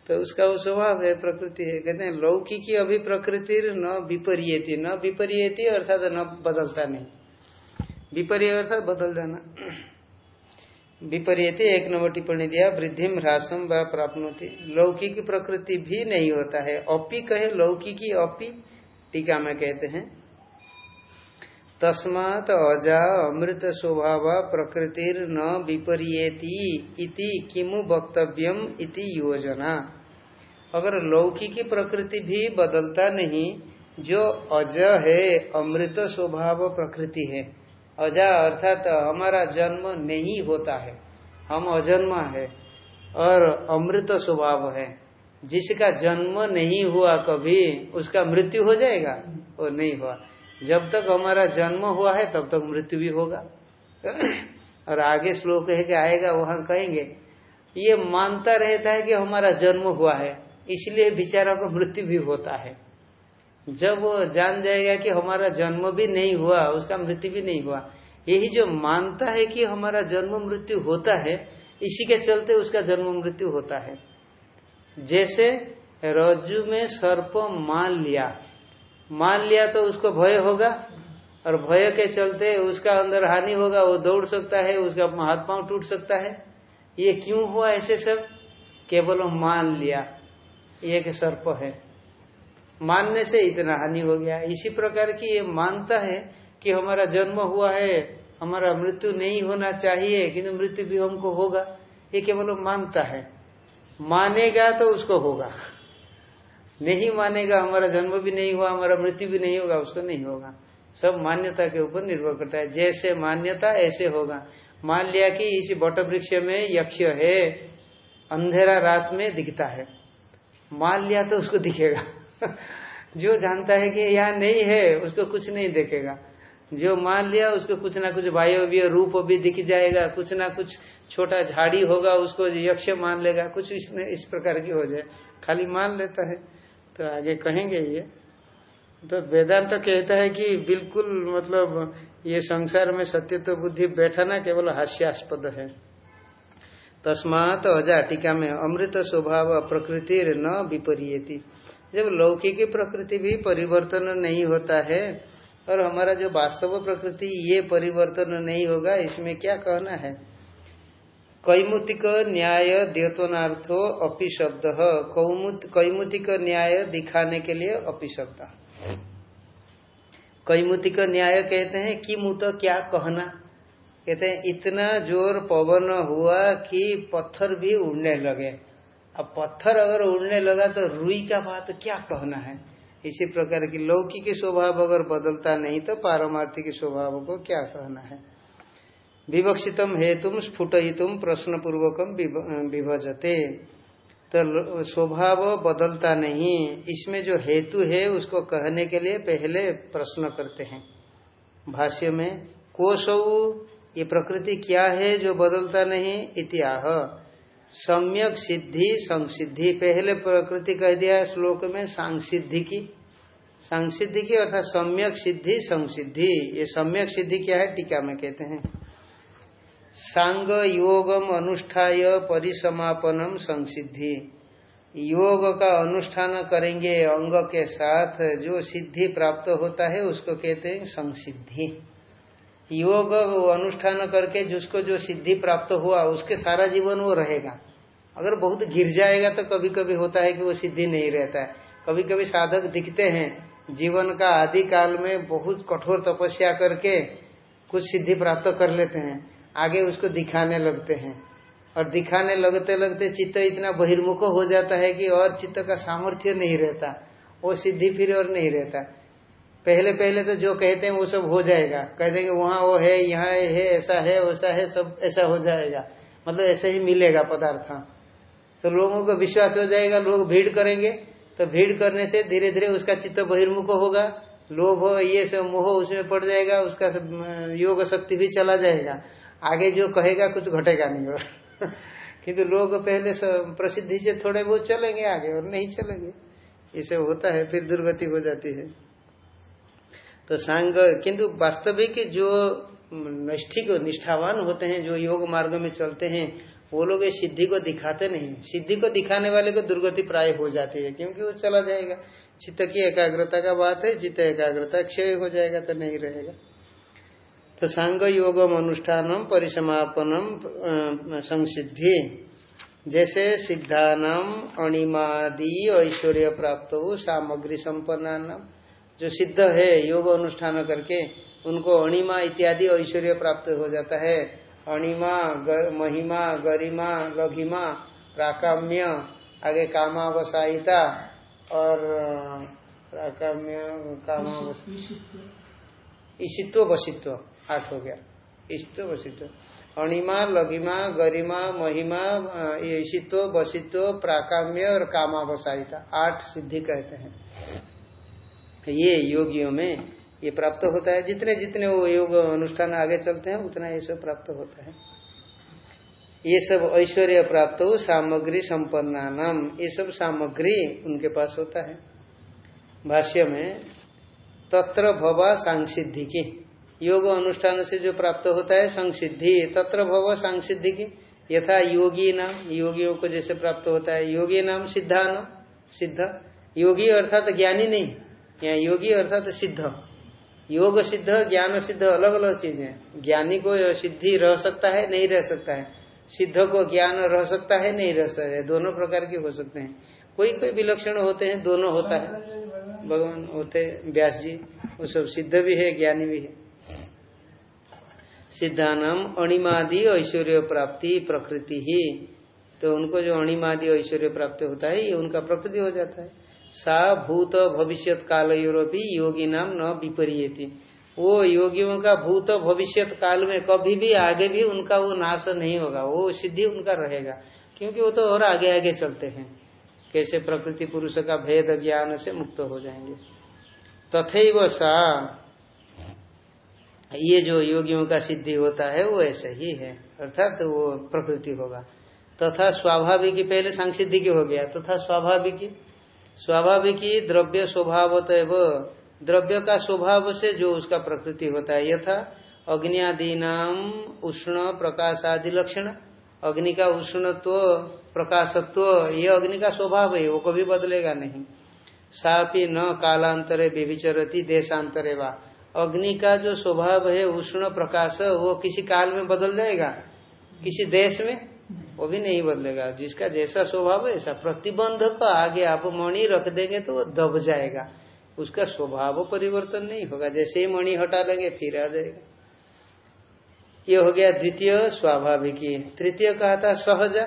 तो उसका वो स्वभाव है, प्रकृति है। कहते हैं, लौकिकी अभी प्रकृति न विपरीयती। न विपरीयती अर्थात न बदलता नहीं। विपरीय अर्थात बदल जाना। विपरीयते एक नंबर टिप्पणी दिया, वृद्धि ह्रासम व प्राप्त लौकिक प्रकृति भी नहीं होता है। अपी कहे लौकिकी अपी, टीका में कहते हैं, तस्मात अजा अमृत स्वभाव प्रकृतिर न विपरीयती इति किमु वक्तव्यम इति योजना। अगर लौकिकी प्रकृति भी बदलता नहीं, जो अज है, अमृत स्वभाव प्रकृति है। अजा अर्थात हमारा जन्म नहीं होता है, हम अजन्मा है, और अमृत स्वभाव है। जिसका जन्म नहीं हुआ कभी, उसका मृत्यु हो जाएगा? वो नहीं हुआ। जब तक हमारा जन्म हुआ है, तब तक मृत्यु भी होगा। और आगे श्लोक है कि आएगा, वहाँ कहेंगे, ये मानता रहता है कि हमारा जन्म हुआ है। इसलिए बेचारा को मृत्यु भी होता है। जब वो जान जाएगा कि हमारा जन्म भी नहीं हुआ, उसका मृत्यु भी नहीं हुआ, यही जो मानता है कि हमारा जन्म मृत्यु होता है, इसी के चलते उसका जन्म मृत्यु होता है। जैसे रज्जु में सर्प मान लिया मान लिया तो उसको भय होगा, और भय के चलते उसका अंदर हानि होगा, वो दौड़ सकता है, उसका हाथ पाँव टूट सकता है। ये क्यों हुआ ऐसे सब? केवल मान लिया। एक सर्प है। मानने से इतना हानि हो गया। इसी प्रकार की ये मानता है कि हमारा जन्म हुआ है, हमारा मृत्यु नहीं होना चाहिए, किंतु मृत्यु भी हमको होगा। ये केवल मानता है। मानेगा तो उसको होगा। नहीं मानेगा, हमारा जन्म भी नहीं हुआ, हमारा मृत्यु भी नहीं होगा, उसको नहीं होगा। सब मान्यता के ऊपर निर्भर करता है। जैसे मान्यता, ऐसे होगा। मान लिया कि इस बट वृक्ष में यक्ष है, अंधेरा रात में दिखता है। मान लिया तो उसको दिखेगा। जो जानता है कि यहाँ नहीं है उसको कुछ नहीं देखेगा। जो मान लिया उसको कुछ ना कुछ वायव्य रूप भी दिख जाएगा। कुछ ना कुछ छोटा झाड़ी होगा उसको यक्ष मान लेगा। कुछ इस, इस प्रकार की हो जाए। खाली मान लेता है। तो आगे कहेंगे ये। तो वेदांत तो कहता है कि बिल्कुल मतलब ये संसार में सत्य तो बुद्धि बैठाना केवल हास्यास्पद है। तस्मात अजा टीका में अमृत स्वभाव प्रकृति न विपरीयती। जब लौकिक प्रकृति भी परिवर्तन नहीं होता है, और हमारा जो वास्तव प्रकृति ये परिवर्तन नहीं होगा, इसमें क्या कहना है? कैमुतिक न्याय द्योतनार्थो अपि शब्द कैमुतिक न्याय दिखाने के लिए अपिशब्द। कैमुतिक न्याय कहते हैं कि मुत क्या कहना? कहते हैं, इतना ज़ोर पवन हुआ कि पत्थर भी उड़ने लगे। अब पत्थर अगर उड़ने लगा तो रुई का बात क्या कहना है? इसी प्रकार की लौकिक स्वभाव अगर बदलता नहीं तो पारमार्थिक स्वभाव को क्या कहना है? विवक्षितम हेतुम स्फुटितुम प्रश्न पूर्वकम विभजते। तो स्वभाव बदलता नहीं, इसमें जो हेतु है उसको कहने के लिए पहले प्रश्न करते हैं। भाष्य में कोशौ ये प्रकृति क्या है जो बदलता नहीं? इतिहा सम्यक सिद्धि, संसिद्धि। पहले प्रकृति कह दिया श्लोक में, सांसिद्धि की। सांसिद्धि की अर्थात सम्यक सिद्धि, संसिद्धि। ये सम्यक सिद्धि क्या है? टीका में कहते हैं। सांग योगम अनुष्ठाय परिसमापनम संसिद्धि। योग का अनुष्ठान करेंगे अंग के साथ। जो सिद्धि प्राप्त होता है उसको कहते हैं संसिद्धि। योग अनुष्ठान करके जिसको जो सिद्धि प्राप्त हुआ, उसके सारा जीवन वो रहेगा। अगर बहुत गिर जाएगा तो कभी कभी होता है कि वो सिद्धि नहीं रहता है। कभी कभी साधक दिखते हैं, जीवन का आदि काल में बहुत कठोर तपस्या करके कुछ सिद्धि प्राप्त कर लेते हैं। आगे उसको दिखाने लगते हैं। और दिखाने लगते लगते चित्त इतना बहिर्मुख हो जाता है कि और चित्त का सामर्थ्य नहीं रहता। वो सिद्धि फिर और नहीं रहता। पहले पहले तो जो कहते हैं वो सब हो जाएगा। कह देंगे, वहाँ वो है, यहाँ है, ऐसा है, वैसा है, सब ऐसा हो जाएगा। मतलब ऐसे ही मिलेगा पदार्थ तो लोगों को विश्वास हो जाएगा, लोग भीड़ करेंगे तो भीड़ करने से धीरे धीरे उसका चित्त बहिर्मुख होगा। लोभ हो, ये सब मोह उसमें पड़ जाएगा, उसका योग शक्ति भी चला जाएगा। आगे जो कहेगा, कुछ घटेगा नहीं और। किंतु लोग पहले प्रसिद्धि से थोड़े बहुत चलेंगे आगे और नहीं चलेंगे। इसे होता है, फिर दुर्गति हो जाती है। तो सांग, किंतु वास्तविक जो नष्ठिक निष्ठावान होते हैं, जो योग मार्ग में चलते हैं, वो लोग ये सिद्धि को दिखाते नहीं। सिद्धि को दिखाने वाले को दुर्गति प्राय हो जाती है, क्योंकि वो चला जाएगा। चित्त की एकाग्रता का बात है, चित्त एकाग्रता क्षय हो जाएगा तो नहीं रहेगा। तो सांग योगम अनुष्ठानम परिसमापनम संसिद्धि। जैसे सिद्धानम, अणिमादि, ऐश्वर्य प्राप्त हो, सामग्री संपन्ना जो सिद्ध है योग अनुष्ठान करके उनको अणिमा इत्यादि ऐश्वर्य प्राप्त हो जाता है। अणिमा गर, महिमा गरिमा लघिमा प्राकाम्य आगे कामावसायिता और प्राकाम्य कामावसायिता। ईशित्व वशित्व आठ हो गया। ईशित्व वशित्व। अणिमा लघिमा गरिमा महिमा ईशित्व वशित्व प्राकाम्य और कामावसायिता आठ सिद्धि कहते हैं। ये योगियों में ये प्राप्त होता है। जितने जितने वो योग अनुष्ठान आगे चलते हैं, उतना ये सब प्राप्त होता है। ये सब ऐश्वर्य प्राप्त हो, सामग्री संपन्नानम, ये सब सामग्री उनके पास होता है। भाष्य में, तत्र भवा सांसिद्धि की योग अनुष्ठान से जो प्राप्त होता है, संसिद्धि, तत्र भव सांसिद्धि की यथा योगी नाम योगियों को जैसे प्राप्त होता है। योगी नाम सिद्धान, सिद्ध। योगी अर्थात ज्ञानी नहीं। यहाँ योगी अर्थात तो सिद्ध। योग सिद्ध, ज्ञान सिद्ध अलग अलग चीज़। है ज्ञानी को सिद्धि रह सकता है, नहीं रह सकता है। सिद्ध को ज्ञान रह सकता है, नहीं रह सकता है। दोनों प्रकार के हो सकते हैं। कोई कोई विलक्षण होते हैं, दोनों होता है। भगवान होते व्यास जी, वो सब सिद्ध भी है, ज्ञानी भी है। सिद्धानम अणिमादि ऐश्वर्य प्राप्ति प्रकृति ही। तो उनको जो अणिमादि ऐश्वर्य प्राप्त होता है, ये उनका प्रकृति हो जाता है। सा भूत भविष्य काल यूरोपी योगी नाम न विपरीयती। वो योगियों का भूत भविष्य काल में कभी भी, आगे भी उनका वो नाश नहीं होगा, वो सिद्धि उनका रहेगा, क्योंकि वो तो और आगे आगे चलते हैं। कैसे प्रकृति पुरुष का भेद ज्ञान से मुक्त हो जाएँगे। तथे सा, ये जो योगियों का सिद्धि होता है, वो ऐसे ही है। अर्थात तो वो प्रकृति होगा। तथा स्वाभाविक पहले सांसिद्धि हो गया, तथा स्वाभाविक स्वाभाविक ही द्रव्य स्वभावत द्रव्य का स्वभाव से जो उसका प्रकृति होता है, यथा अग्नि आदि नाम उष्ण प्रकाश आदि लक्षण। अग्नि का उष्णत्व, प्रकाशत्व, ये अग्नि का स्वभाव है, वो कभी बदलेगा नहीं। सापी न कालांतरे विभिचरती देशांतरे वा। अग्नि का जो स्वभाव है, उष्ण प्रकाश, वो किसी काल में बदल जाएगा? किसी देश में? वो भी नहीं बदलेगा। जिसका जैसा स्वभाव है, ऐसा प्रतिबंध का आगे आप मणि रख देंगे तो वो दब जाएगा। उसका स्वभाव परिवर्तन नहीं होगा। जैसे ही मणि हटा देंगे, फिर आ जाएगा। ये हो गया द्वितीय स्वाभाविक। तृतीय कहा था, सहजा।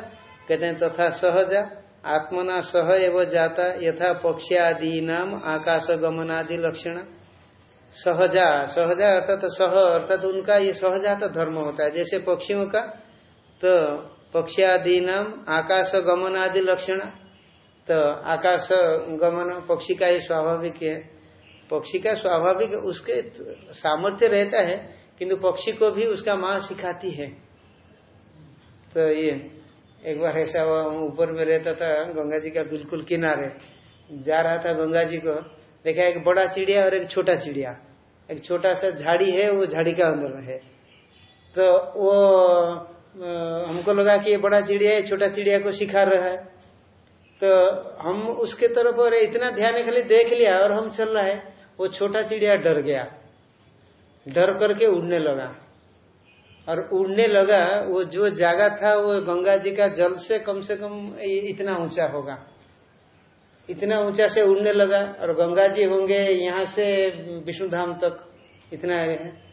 कहते हैं तथा तो सहजा। आत्मना सह एवं जाता, यथा पक्षादि नाम आकाश गमनादि लक्षण। सहजा। सहजा अर्थात तो सह, अर्थात तो उनका ये सहजात धर्म होता है। जैसे पक्षियों का तो पक्षादि नाम आकाश गमन आदि लक्षण। तो आकाश गमन, पक्षी का ये स्वाभाविक है। पक्षी का स्वाभाविक उसके सामर्थ्य रहता है, किंतु पक्षी को भी उसका माँ सिखाती है। तो ये, एक बार ऐसा हुआ ऊपर में रहता था, गंगा जी का बिल्कुल किनारे। जा रहा था गंगा जी को, देखा एक बड़ा चिड़िया और एक छोटा चिड़िया। एक छोटा सा झाड़ी है, वो झाड़ी का अंदर में है। तो वो हमको लगा कि ये बड़ा चिड़िया है, छोटा चिड़िया को सिखा रहा है। तो हम उसके तरफ़ और इतना ध्यान खाली देख लिया और हम चल रहा है। वो छोटा चिड़िया डर गया। डर करके उड़ने लगा। और उड़ने लगा, वो जो जगह था, वो गंगा जी का जल से कम से कम इतना ऊँचा होगा। इतना ऊँचा से उड़ने लगा और गंगा जी होंगे यहाँ से विष्णुधाम तक। इतना है।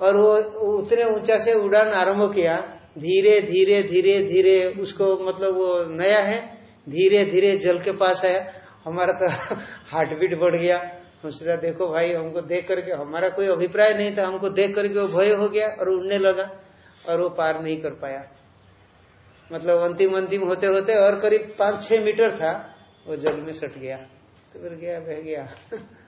और वो उतने ऊँचा से उड़ान आरंभ किया, धीरे धीरे धीरे धीरे, उसको मतलब वो नया है, धीरे धीरे जल के पास आया। हमारा तो हार्ट बीट बढ़ गया। हम सोचा, देखो भाई, हमको देख करके, हमारा कोई अभिप्राय नहीं था, हमको देख करके वो भय हो गया और उड़ने लगा और वो पार नहीं कर पाया। मतलब अंतिम अंतिम होते होते और करीब पाँच छह मीटर था, वो जल में सट गया। तो फिर गया, बह गया।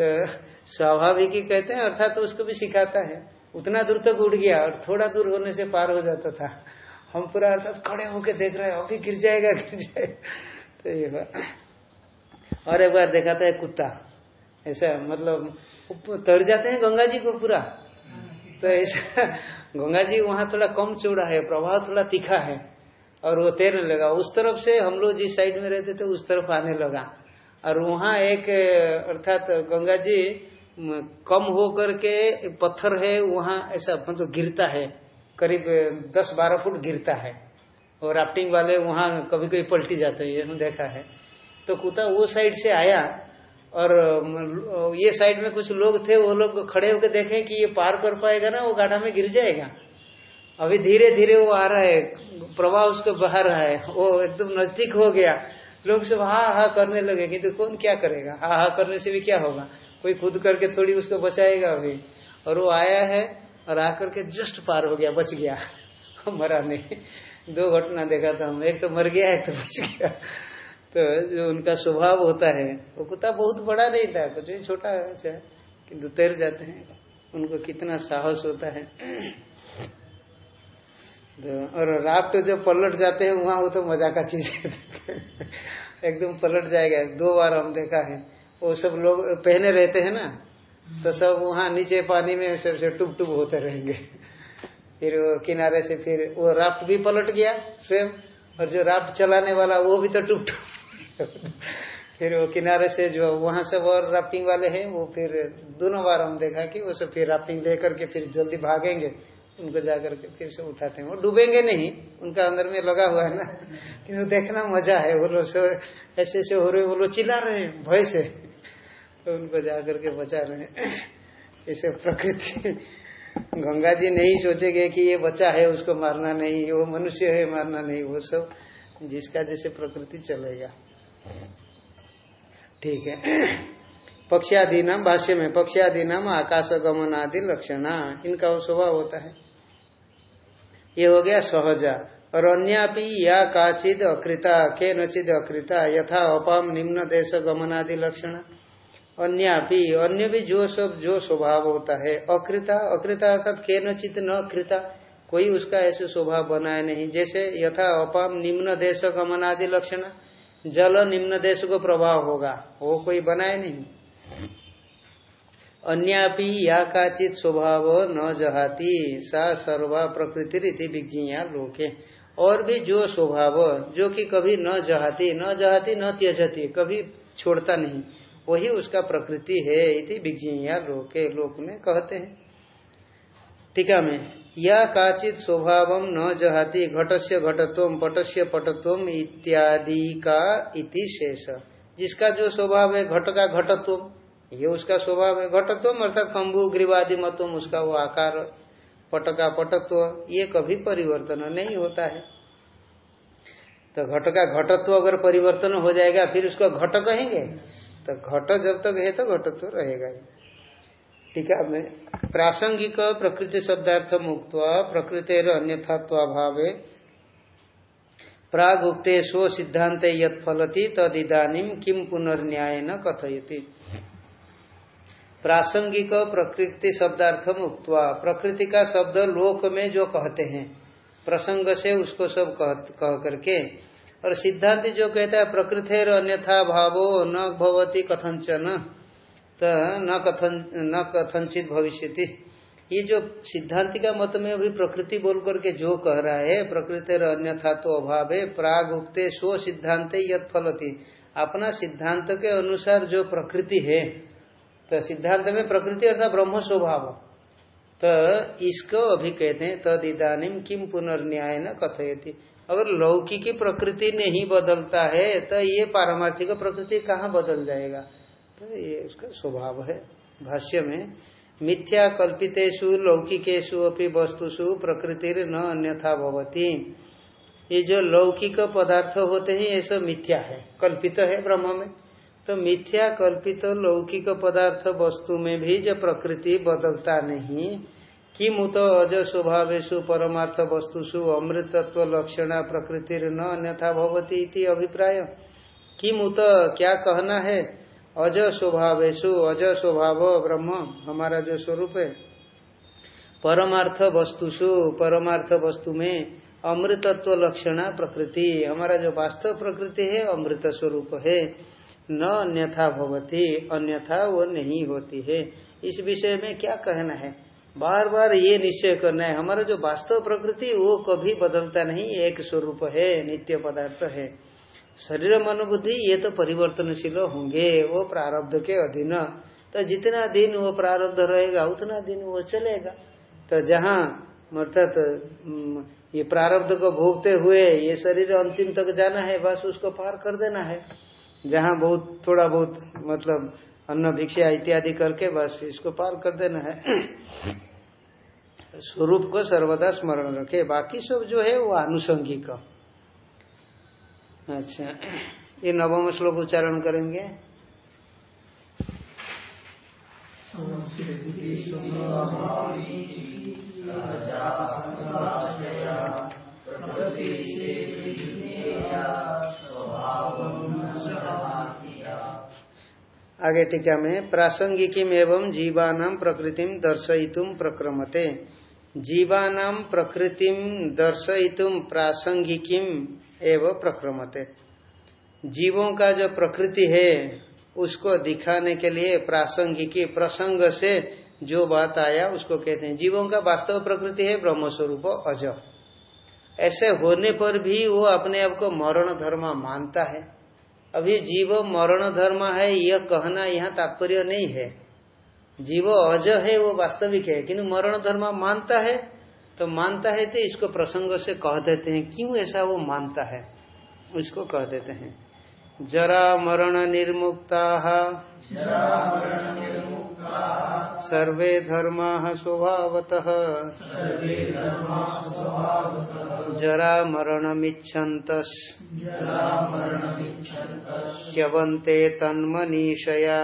तो स्वाभाविक ही कहते हैं, अर्थात तो उसको भी सिखाता है। उतना दूर तक उड़ गया और थोड़ा दूर होने से पार हो जाता था। हम पूरा अर्थात खड़े होके देख रहे हैं, अभी गिर जाएगा गिर जाएगा। तो ये बात। और एक बार देखा था एक कुत्ता। ऐसा मतलब तर जाते हैं गंगा जी को पूरा। तो ऐसा गंगा जी वहाँ थोड़ा कम चौड़ा है प्रभाव थोड़ा तीखा है। और वो तैरने लगा। उस तरफ़ से हम लोग जिस साइड में रहते थे, उस तरफ़ आने लगा। और वहाँ एक, अर्थात गंगा जी कम हो करके पत्थर है, वहाँ ऐसा मतलब गिरता है। करीब दस बारह फुट गिरता है। और राफ्टिंग वाले वहाँ कभी कभी पलटी जाते हैं, ये देखा है। तो कुत्ता वो साइड से आया, और ये साइड में कुछ लोग थे, वो लोग खड़े होकर देखें कि ये पार कर पाएगा ना, वो गाढ़ा में गिर जाएगा। अभी धीरे धीरे वो आ रहा है, प्रवाह उसको बहा रहा है, वो एकदम नज़दीक हो गया। लोग सब हा हा करने लगे कि तो कौन क्या करेगा? हा हा करने से भी क्या होगा? कोई खुद करके थोड़ी उसको बचाएगा अभी। और वो आया है और आकर के जस्ट पार हो गया, बच गया। मरा नहीं। दो घटना देखा था हम एक तो मर गया, एक तो बच गया। तो जो उनका स्वभाव होता है, वो कुत्ता बहुत बड़ा नहीं था, कुछ छोटा है। किंतु तैर जाते हैं। उनको कितना साहस होता है। और राफ्ट जो पलट जाते हैं, वहाँ वो तो मज़ा का चीज़ है। एकदम पलट जाएगा। दो बार हम देखा है। वो सब लोग पहने रहते हैं ना तो सब वहाँ नीचे पानी में सबसे टुब टुब होते रहेंगे। फिर वो किनारे से फिर वो राफ्ट भी पलट गया स्वयं, और जो राफ्ट चलाने वाला वो भी तो टूट फिर वो किनारे से जो वहाँ से और राफ्टिंग वाले हैं, वो फिर दोनों बार हम देखा कि वो सब फिर राफ्टिंग लेकर के फिर जल्दी भागेंगे। उनको जाकर के फिर से उठाते हैं। वो डूबेंगे नहीं, उनका अंदर में लगा हुआ है ना। किंतु देखना मज़ा है, वो लोग ऐसे ऐसे हो रहे वो लोग चिल्ला रहे हैं, भय से। तो उनको जाकर के बचा रहे ऐसे प्रकृति। गंगा जी नहीं सोचेंगे कि ये बच्चा है, उसको मारना नहीं, वो मनुष्य है, मारना नहीं, वो सब जिसका जैसे प्रकृति चलेगा। ठीक है। पक्षादि नाम भाष्य में पक्षादि नाम आकाश गमन आदि लक्षणा, इनका वो स्वभाव होता है। ये हो गया सहजा। और अन्यापि या काचिद अकृता के नचिद अकृता, यथा अपाम निम्न देश गमनादि लक्षण। अन्यापि, अन्य भी जो सब, जो स्वभाव होता है, अकृता अकृता अर्थात के नचित न कृता कोई उसका ऐसे स्वभाव बनाए नहीं। जैसे यथा अपाम निम्न देश गमनादि लक्षण, जल निम्न देश को प्रभाव होगा, वो कोई बनाए नहीं। अन्यापि या काचित स्वभाव न जहाती, सा सर्वा प्रकृति रीति विज्ञा लोके। और भी जो स्वभाव, जो कि कभी न जहाती न जहाती, न त्यजती, कभी छोड़ता नहीं, वही उसका प्रकृति है इति विज्ञा लोके, लोक में कहते हैं। टीका में, या काचित स्वभाव न जहाती, घटस्य घटत्व, पटस्य पटत्व इत्यादि का इति शेष। जिसका जो स्वभाव है, घट का घटत्व ये उसका स्वभाव है, घटत्व, अर्थात कम्बु ग्रीवादि उसका वो आकार पट का पटत्व ये कभी परिवर्तन नहीं होता है। तो घट का घटत्व अगर परिवर्तन हो जाएगा, फिर उसको घट कहेंगे। तो घट जब तक है तो घटत्व रहेगा। टीका में प्रासंगिक प्रकृति शब्दार्थ मुक्त प्रकृति अन्यथात्वाभाव प्राग उक्ते स्व सिद्धांत यद फलती तदिदानीम किम पुनर्न्याय न कथयती। प्रासंगिक प्रकृति शब्दार्थम मुक्त प्रकृति का शब्द लोक में जो कहते हैं प्रसंग से उसको सब कह, कह करके और सिद्धांत जो कहता है प्रकृति अन्यथा भावो न भवती कथंचन तो न कथन न कथनचित भविष्य ये जो सिद्धांति का मत में अभी प्रकृति बोल करके जो कह रहा है प्रकृति अन्यथा तो अभाव है प्राग उगते स्व सिद्धांत यद फलती अपना सिद्धांत के अनुसार जो प्रकृति है तो सिद्धांत में प्रकृति अर्थात ब्रह्म स्वभाव। तो इसको अभी कहते हैं, तद इधानीम किम पुनर्न्याय न कथयती। अगर लौकिकी प्रकृति नहीं बदलता है तो ये पारमार्थिक प्रकृति कहाँ बदल जाएगा? तो ये उसका स्वभाव है भाष्य में। मिथ्या कल्पितेशु लौकिकेशु अपनी वस्तुषु प्रकृति न अन्यथा भवती। ये जो लौकिक पदार्थ होते हैं, ये सब मिथ्या है, कल्पित है ब्रह्म में। तो मिथ्या कल्पित तो लौकिक पदार्थ वस्तु में भी जो प्रकृति बदलता नहीं किमुत अज स्वभावेशु परमार्थ वस्तुषु अमृतत्व लक्षण प्रकृति न अन्यथा भवती इति अभिप्राय। किमुत क्या कहना है? अज स्वभावेशु अज स्वभाव ब्रह्म, हमारा जो स्वरूप है। परमार्थ वस्तुषु, परमार्थ वस्तु में अमृतत्व लक्षण प्रकृति, हमारा जो वास्तव प्रकृति है, अमृत स्वरूप है। न अन्यथा भवती, अन्यथा वो नहीं होती है। इस विषय में क्या कहना है? बार बार ये निश्चय करना है। हमारा जो वास्तव प्रकृति, वो कभी बदलता नहीं, एक स्वरूप है, नित्य पदार्थ है। शरीर मनोबुद्धि, ये तो परिवर्तनशील होंगे, वो प्रारब्ध के अधीन। तो जितना दिन वो प्रारब्ध रहेगा, उतना दिन वो चलेगा। तो जहाँ, अर्थात ये प्रारब्ध को भोगते हुए, ये शरीर अंतिम तक जाना है, बस उसको पार कर देना है। जहाँ बहुत, थोड़ा बहुत मतलब अन्न, भिक्षा इत्यादि करके बस इसको पार कर देना है। स्वरूप को सर्वदा स्मरण रखे। बाकी सब जो है वो आनुषंगिक। अच्छा। ये नवम श्लोक उच्चारण करेंगे। आगे टीका में, प्रासंगिकीम एवं जीवानाम प्रकृतिम दर्शयितुम प्रक्रमते। जीवानाम प्रकृतिम दर्शयितुम प्रासंगिकीम एवं प्रक्रमते। जीवों का जो प्रकृति है, उसको दिखाने के लिए प्रासंगिकी, प्रसंग से जो बात आया, उसको कहते हैं। जीवों का वास्तव प्रकृति है ब्रह्म स्वरूप अज ऐसे होने पर भी वो अपने आप को मरण धर्म मानता है। अभी जीव मरण धर्म है, यह कहना यहाँ तात्पर्य नहीं है। जीव अज है, वो वास्तविक है किंतु मरण धर्म मानता है तो मानता है तो इसको प्रसंग से कह देते हैं। क्यों ऐसा वो मानता है? उसको कह देते हैं। जरा मरण निर्मुक्ता सर्वे धर्मा स्वभावत। जरा मरणमिच्छन्त च्यवन्ते तन्मनीषया।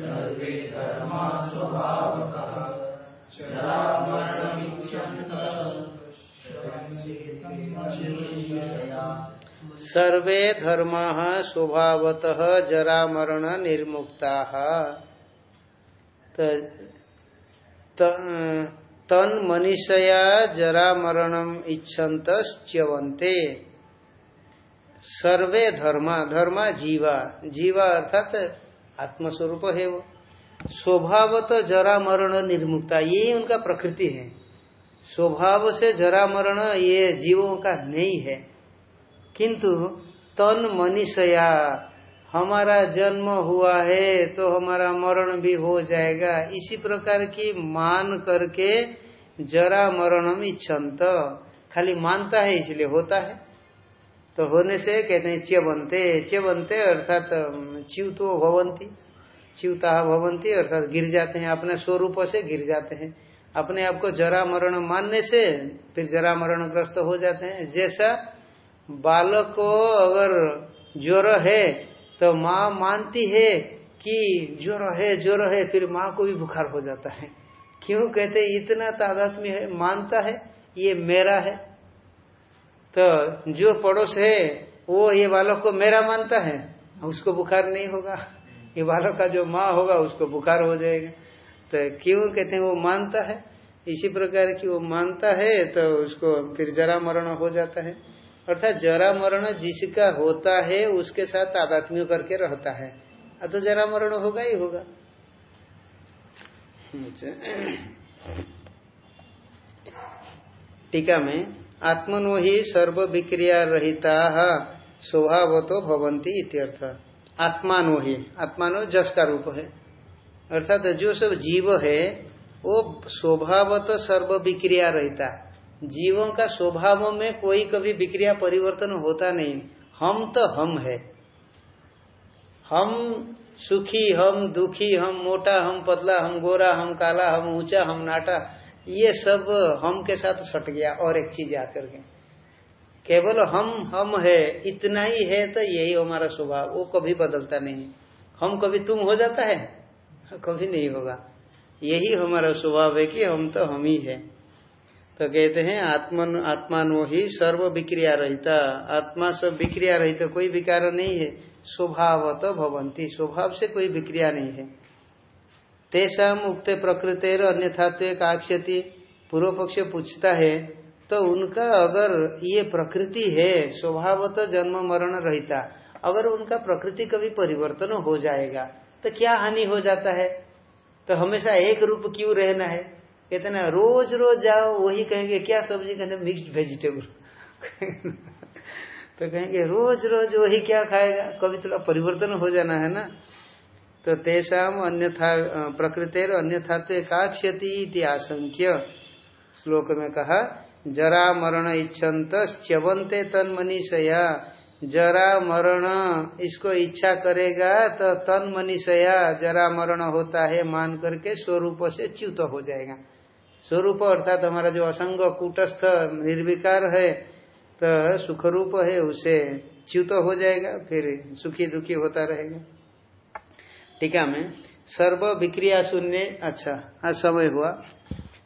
सर्वे धर्मा सर्वे धर्म स्वभावत जरा मरण निर्मुक्ता तन मनीषया जरा मरणम इच्छन्त च्यवंते सर्वे धर्मा धर्मा जीवा जीवा अर्थात आत्मस्वरूप है वो। स्वभावत जरा मरण निर्मुक्ता, ये उनका प्रकृति है। स्वभाव से जरा मरण ये जीवों का नहीं है। किंतु तन मनीषया, हमारा जन्म हुआ है तो हमारा मरण भी हो जाएगा। इसी प्रकार की मान करके जरा मरणम इच्छन्त। खाली मानता है, इसलिए होता है। तो होने से कहते हैं च्यवंते बनते अर्थात च्युतो भवंती। च्युता भवंती अर्थात गिर जाते हैं, अपने स्वरूप से गिर जाते हैं। अपने आप को जरा मरण मानने से फिर जरा मरण ग्रस्त हो जाते हैं। जैसा बालक को अगर ज्वर है तो माँ मानती है कि ज्वर है ज्वर है, फिर माँ को भी बुखार हो जाता है। क्यों कहते इतना तादात्म्य है, मानता है, ये मेरा है। तो जो पड़ोस है, वो ये बालक को मेरा मानता है, उसको बुखार नहीं होगा। ये बालक का जो माँ होगा, उसको बुखार हो जाएगा। तो क्यों कहते हैं, वो मानता है। इसी प्रकार की वो मानता है तो उसको फिर जरा मरण हो जाता है। अर्थात जरा मरण जिसका होता है, उसके साथ तादात्म्य करके रहता है। तो जरा मरण होगा ही होगा। टीका में आत्मनो ही सर्व विक्रिया रहिता स्वभाव तो भवंती इत्यर्थ। आत्मानो ही आत्मानो जस का रूप है। अर्थात जो सब जीव है, वो स्वभावत सर्व विक्रिया रहता जीवों का स्वभाव में कोई कभी विक्रिया परिवर्तन होता नहीं। हम तो हम है। हम सुखी, हम दुखी, हम मोटा, हम पतला, हम गोरा, हम काला, हम ऊँचा, हम नाटा, ये सब हम के साथ सट गया और एक चीज़ आकर के। केवल हम हम है, इतना ही है तो यही हमारा स्वभाव, वो कभी बदलता नहीं। हम कभी तुम हो जाता है? कभी नहीं होगा। यही हमारा स्वभाव है कि हम तो हम ही है। तो कहते हैं, आत्मन, आत्मानो ही सर्व विक्रिया रहता। आत्मा सब विक्रिया रहित, कोई विकार नहीं है। स्वभाव तो भवंती, स्वभाव से कोई विक्रिया नहीं है। तेषा मुक्त प्रकृति अन्यथात्व काक्षति पूर्व पक्ष पूछता है तो उनका अगर ये प्रकृति है स्वभाव तो जन्म मरण रहता, अगर उनका प्रकृति कभी परिवर्तन हो जाएगा तो क्या हानि हो जाता है? तो हमेशा एक रूप क्यों रहना है? कहते ना रोज रोज जाओ, वही कहेंगे, क्या सब्ज़ी कहते मिक्स्ड वेजिटेबल तो कहेंगे रोज रोज वही क्या खाएगा? कभी थोड़ा परिवर्तन हो जाना है ना? तो तेसाम अन्यथा प्रकृति अन्यथा तो एकाक्षति आशंक्य। श्लोक में कहा जरा मरण इच्छन्त च्यवंते तन मनीषया जरा मरण इसको इच्छा करेगा तो तन मनीषया जरा मरण होता है मान करके स्वरूप से च्युत हो जाएगा। स्वरूप अर्थात हमारा जो असंग कूटस्थ निर्विकार है तो सुख रूप है, उसे च्युत हो जाएगा, फिर सुखी दुखी होता रहेगा। टीका में सर्व विक्रिया शून्य अच्छा आज समय हुआ।